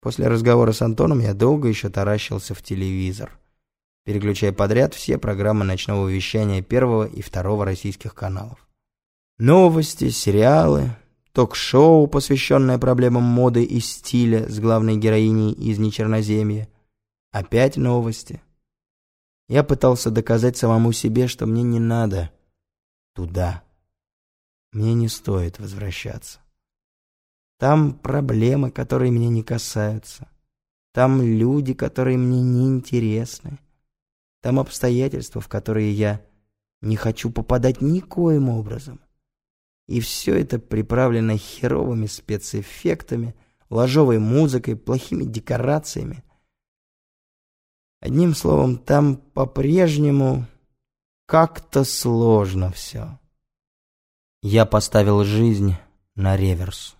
После разговора с Антоном я долго еще таращился в телевизор, переключая подряд все программы ночного вещания первого и второго российских каналов. Новости, сериалы, ток-шоу, посвященное проблемам моды и стиля с главной героиней из Нечерноземья. Опять новости. Я пытался доказать самому себе, что мне не надо туда. Мне не стоит возвращаться. Там проблемы, которые меня не касаются. Там люди, которые мне не интересны. Там обстоятельства, в которые я не хочу попадать никоим образом. И все это приправлено херовыми спецэффектами, ложовой музыкой, плохими декорациями. Одним словом, там по-прежнему как-то сложно все. Я поставил жизнь на реверс.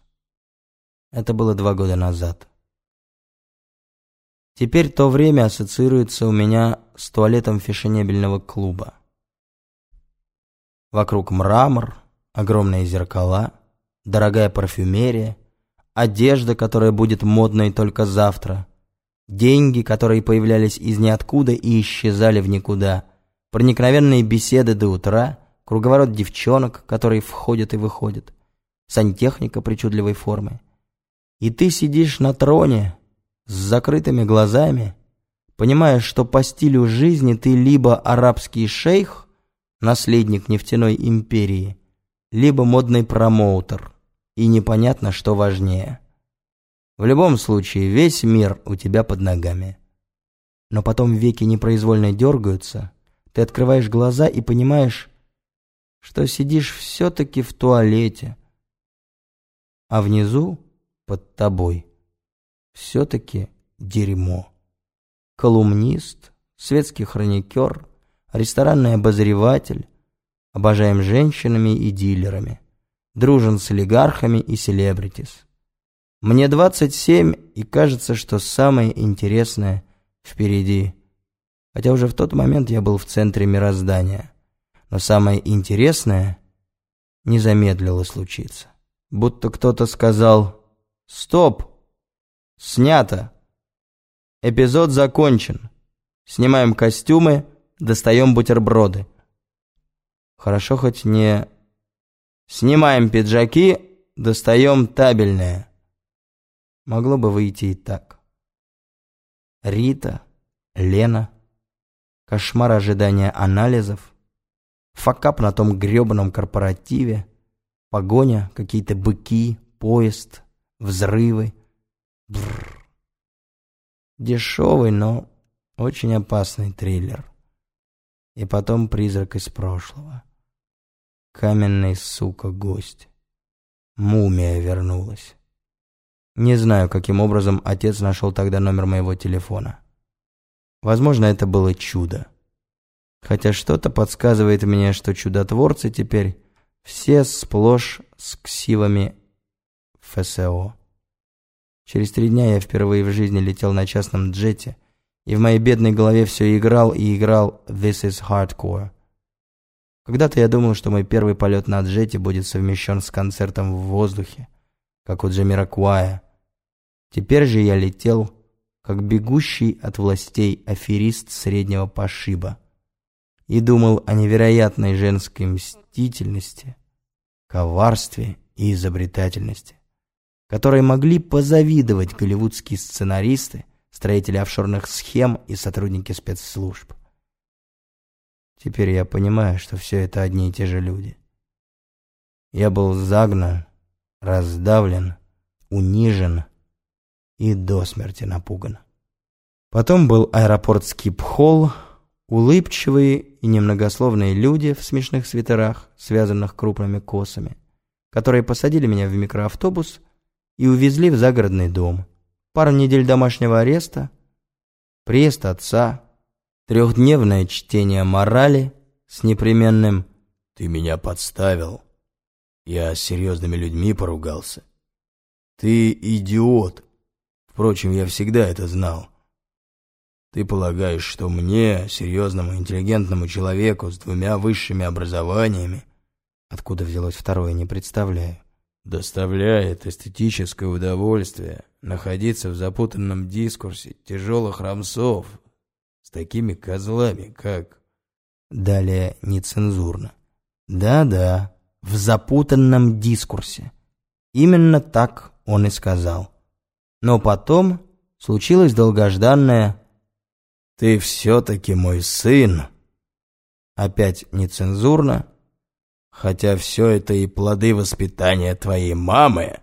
Это было два года назад. Теперь то время ассоциируется у меня с туалетом фешенебельного клуба. Вокруг мрамор, огромные зеркала, дорогая парфюмерия, одежда, которая будет модной только завтра, деньги, которые появлялись из ниоткуда и исчезали в никуда, проникновенные беседы до утра, круговорот девчонок, которые входят и выходят, сантехника причудливой формы. И ты сидишь на троне с закрытыми глазами, понимая, что по стилю жизни ты либо арабский шейх, наследник нефтяной империи, либо модный промоутер, и непонятно, что важнее. В любом случае, весь мир у тебя под ногами. Но потом веки непроизвольно дергаются, ты открываешь глаза и понимаешь, что сидишь все-таки в туалете, а внизу под тобой. Все-таки дерьмо. Колумнист, светский хроникер, ресторанный обозреватель. Обожаем женщинами и дилерами. Дружен с олигархами и селебритис. Мне 27, и кажется, что самое интересное впереди. Хотя уже в тот момент я был в центре мироздания. Но самое интересное не замедлило случиться. Будто кто-то сказал Стоп! Снято! Эпизод закончен. Снимаем костюмы, достаем бутерброды. Хорошо хоть не... Снимаем пиджаки, достаем табельное. Могло бы выйти и так. Рита, Лена, кошмар ожидания анализов, факап на том гребаном корпоративе, погоня, какие-то быки, поезд — взрывы. Бррр. Дешевый, но очень опасный триллер. И потом призрак из прошлого. Каменный, сука, гость. Мумия вернулась. Не знаю, каким образом отец нашел тогда номер моего телефона. Возможно, это было чудо. Хотя что-то подсказывает мне, что чудотворцы теперь все сплошь с ксивами ФСО. Через три дня я впервые в жизни летел на частном джете, и в моей бедной голове все играл и играл «This is Hardcore». Когда-то я думал, что мой первый полет на джете будет совмещен с концертом в воздухе, как у Джамира Куая. Теперь же я летел, как бегущий от властей аферист среднего пошиба, и думал о невероятной женской мстительности, коварстве и изобретательности которой могли позавидовать голливудские сценаристы, строители офшорных схем и сотрудники спецслужб. Теперь я понимаю, что все это одни и те же люди. Я был загнан, раздавлен, унижен и до смерти напуган. Потом был аэропорт Скип-Холл, улыбчивые и немногословные люди в смешных свитерах, связанных крупными косами, которые посадили меня в микроавтобус и увезли в загородный дом. Пару недель домашнего ареста, приезд отца, трехдневное чтение морали с непременным «Ты меня подставил, я с серьезными людьми поругался». «Ты идиот!» Впрочем, я всегда это знал. Ты полагаешь, что мне, серьезному, интеллигентному человеку с двумя высшими образованиями, откуда взялось второе, не представляю, доставляет эстетическое удовольствие находиться в запутанном дискурсе тяжелых рамсов с такими козлами, как...» Далее нецензурно. «Да-да, в запутанном дискурсе. Именно так он и сказал. Но потом случилось долгожданное «Ты все-таки мой сын!» Опять нецензурно, хотя все это и плоды воспитания твоей мамы.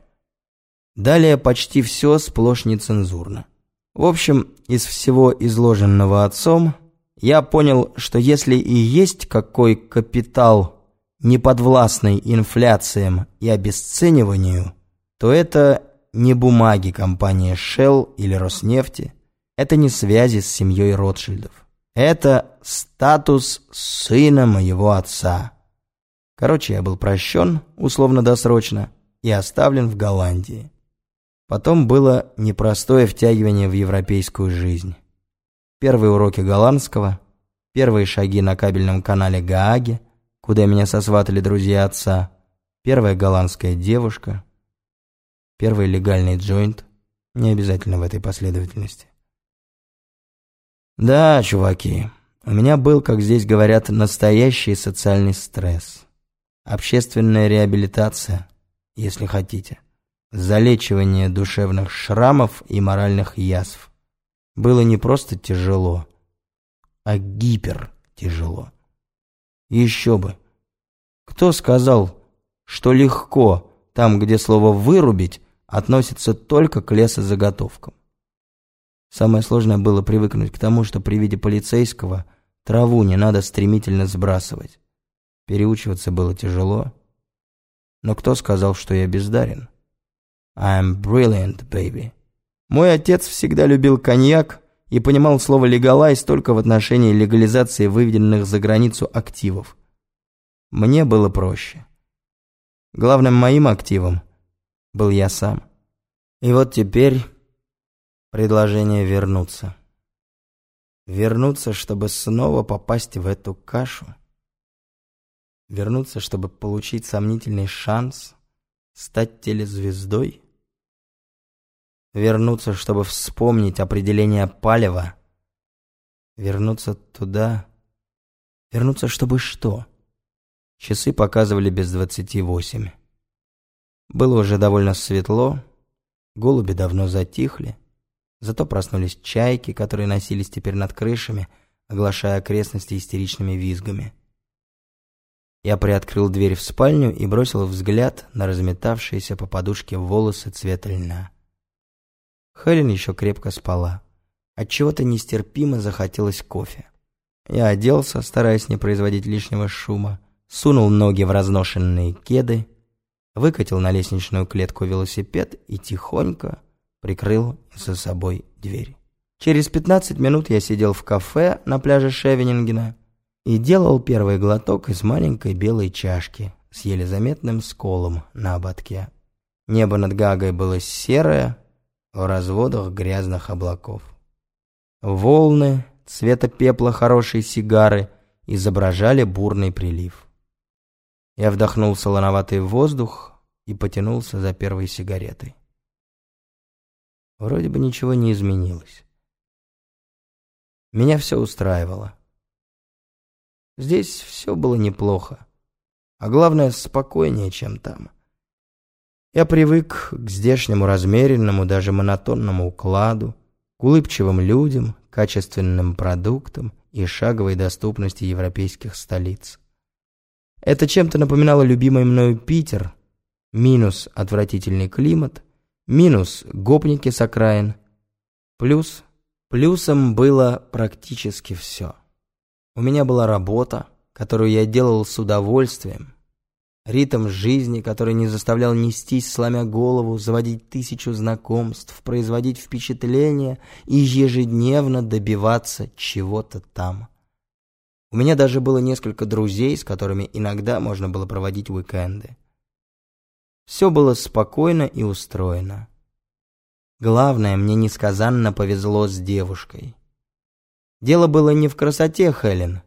Далее почти все сплошь нецензурно. В общем, из всего изложенного отцом, я понял, что если и есть какой капитал, неподвластный инфляциям и обесцениванию, то это не бумаги компании Shell или Роснефти, это не связи с семьей Ротшильдов. Это статус сына моего отца. Короче, я был прощен, условно-досрочно, и оставлен в Голландии. Потом было непростое втягивание в европейскую жизнь. Первые уроки голландского, первые шаги на кабельном канале Гааги, куда меня сосватали друзья отца, первая голландская девушка, первый легальный джойнт, не обязательно в этой последовательности. Да, чуваки, у меня был, как здесь говорят, настоящий социальный стресс. Общественная реабилитация, если хотите. Залечивание душевных шрамов и моральных язв. Было не просто тяжело, а гипер тяжело. Еще бы. Кто сказал, что легко там, где слово «вырубить» относится только к лесозаготовкам? Самое сложное было привыкнуть к тому, что при виде полицейского траву не надо стремительно сбрасывать. Переучиваться было тяжело. Но кто сказал, что я бездарен? I'm brilliant, baby. Мой отец всегда любил коньяк и понимал слово «легалайз» только в отношении легализации выведенных за границу активов. Мне было проще. Главным моим активом был я сам. И вот теперь предложение вернуться. Вернуться, чтобы снова попасть в эту кашу. Вернуться, чтобы получить сомнительный шанс стать телезвездой. Вернуться, чтобы вспомнить определение палева. Вернуться туда. Вернуться, чтобы что? Часы показывали без двадцати восемь. Было уже довольно светло, голуби давно затихли. Зато проснулись чайки, которые носились теперь над крышами, оглашая окрестности истеричными визгами. Я приоткрыл дверь в спальню и бросил взгляд на разметавшиеся по подушке волосы цвета льна. Хелен еще крепко спала. Отчего-то нестерпимо захотелось кофе. Я оделся, стараясь не производить лишнего шума, сунул ноги в разношенные кеды, выкатил на лестничную клетку велосипед и тихонько, прикрыл за собой дверь. Через 15 минут я сидел в кафе на пляже Шевенингена и делал первый глоток из маленькой белой чашки с еле заметным сколом на ободке. Небо над Гагой было серое, в разводах грязных облаков. Волны цвета пепла хорошей сигары изображали бурный прилив. Я вдохнул солоноватый воздух и потянулся за первой сигаретой. Вроде бы ничего не изменилось. Меня все устраивало. Здесь все было неплохо. А главное, спокойнее, чем там. Я привык к здешнему размеренному, даже монотонному укладу, к улыбчивым людям, качественным продуктам и шаговой доступности европейских столиц. Это чем-то напоминало любимый мною Питер, минус отвратительный климат, Минус – гопники с окраин. Плюс – плюсом было практически все. У меня была работа, которую я делал с удовольствием. Ритм жизни, который не заставлял нестись, сломя голову, заводить тысячу знакомств, производить впечатление и ежедневно добиваться чего-то там. У меня даже было несколько друзей, с которыми иногда можно было проводить уикенды. Все было спокойно и устроено. Главное, мне несказанно повезло с девушкой. Дело было не в красоте Хелен,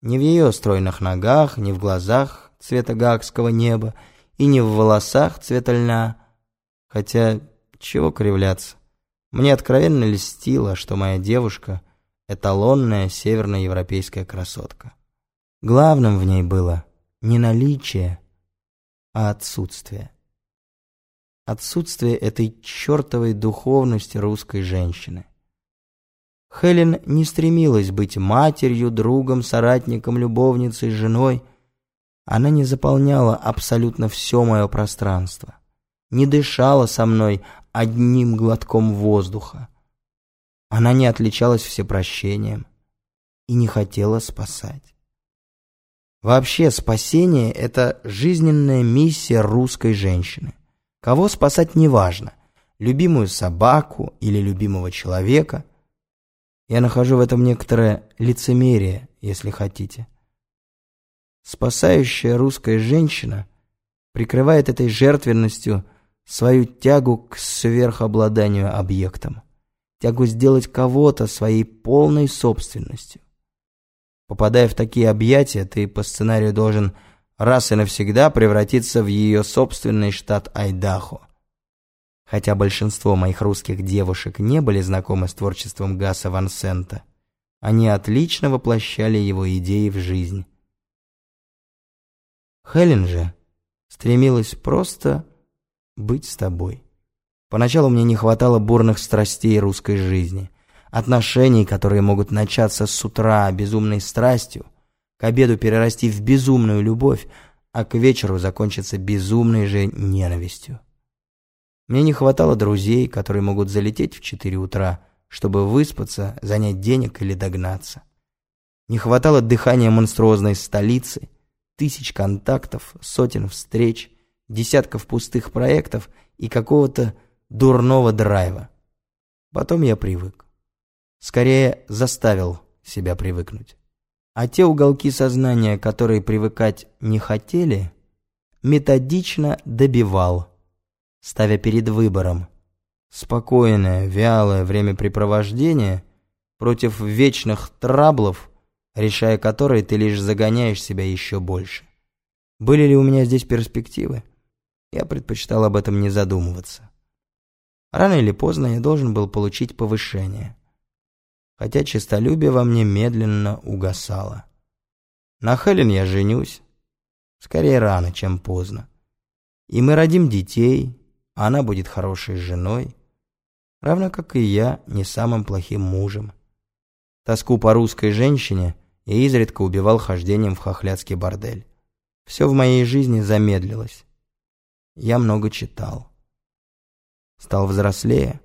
не в ее стройных ногах, не в глазах цвета гагского неба и не в волосах цвета льна. Хотя, чего кривляться. Мне откровенно льстило, что моя девушка — эталонная северноевропейская красотка. Главным в ней было не наличие, а отсутствие. Отсутствие этой чертовой духовности русской женщины. Хелен не стремилась быть матерью, другом, соратником, любовницей, женой. Она не заполняла абсолютно все мое пространство, не дышала со мной одним глотком воздуха. Она не отличалась всепрощением и не хотела спасать. Вообще, спасение — это жизненная миссия русской женщины. Кого спасать неважно, любимую собаку или любимого человека. Я нахожу в этом некоторое лицемерие, если хотите. Спасающая русская женщина прикрывает этой жертвенностью свою тягу к сверхобладанию объектом, тягу сделать кого-то своей полной собственностью. Попадая в такие объятия, ты по сценарию должен раз и навсегда превратиться в ее собственный штат Айдахо. Хотя большинство моих русских девушек не были знакомы с творчеством Гаса Ван Сента, они отлично воплощали его идеи в жизнь. Хелен же стремилась просто быть с тобой. Поначалу мне не хватало бурных страстей русской жизни, отношений, которые могут начаться с утра безумной страстью, к обеду перерасти в безумную любовь, а к вечеру закончиться безумной же ненавистью. Мне не хватало друзей, которые могут залететь в четыре утра, чтобы выспаться, занять денег или догнаться. Не хватало дыхания монструозной столицы, тысяч контактов, сотен встреч, десятков пустых проектов и какого-то дурного драйва. Потом я привык. Скорее, заставил себя привыкнуть. А те уголки сознания, которые привыкать не хотели, методично добивал, ставя перед выбором спокойное, вялое времяпрепровождение против вечных траблов, решая которые ты лишь загоняешь себя еще больше. Были ли у меня здесь перспективы? Я предпочитал об этом не задумываться. Рано или поздно я должен был получить повышение хотя честолюбие во мне медленно угасало. На Хелен я женюсь. Скорее рано, чем поздно. И мы родим детей, она будет хорошей женой, равно как и я не самым плохим мужем. Тоску по русской женщине я изредка убивал хождением в хохлядский бордель. Все в моей жизни замедлилось. Я много читал. Стал взрослее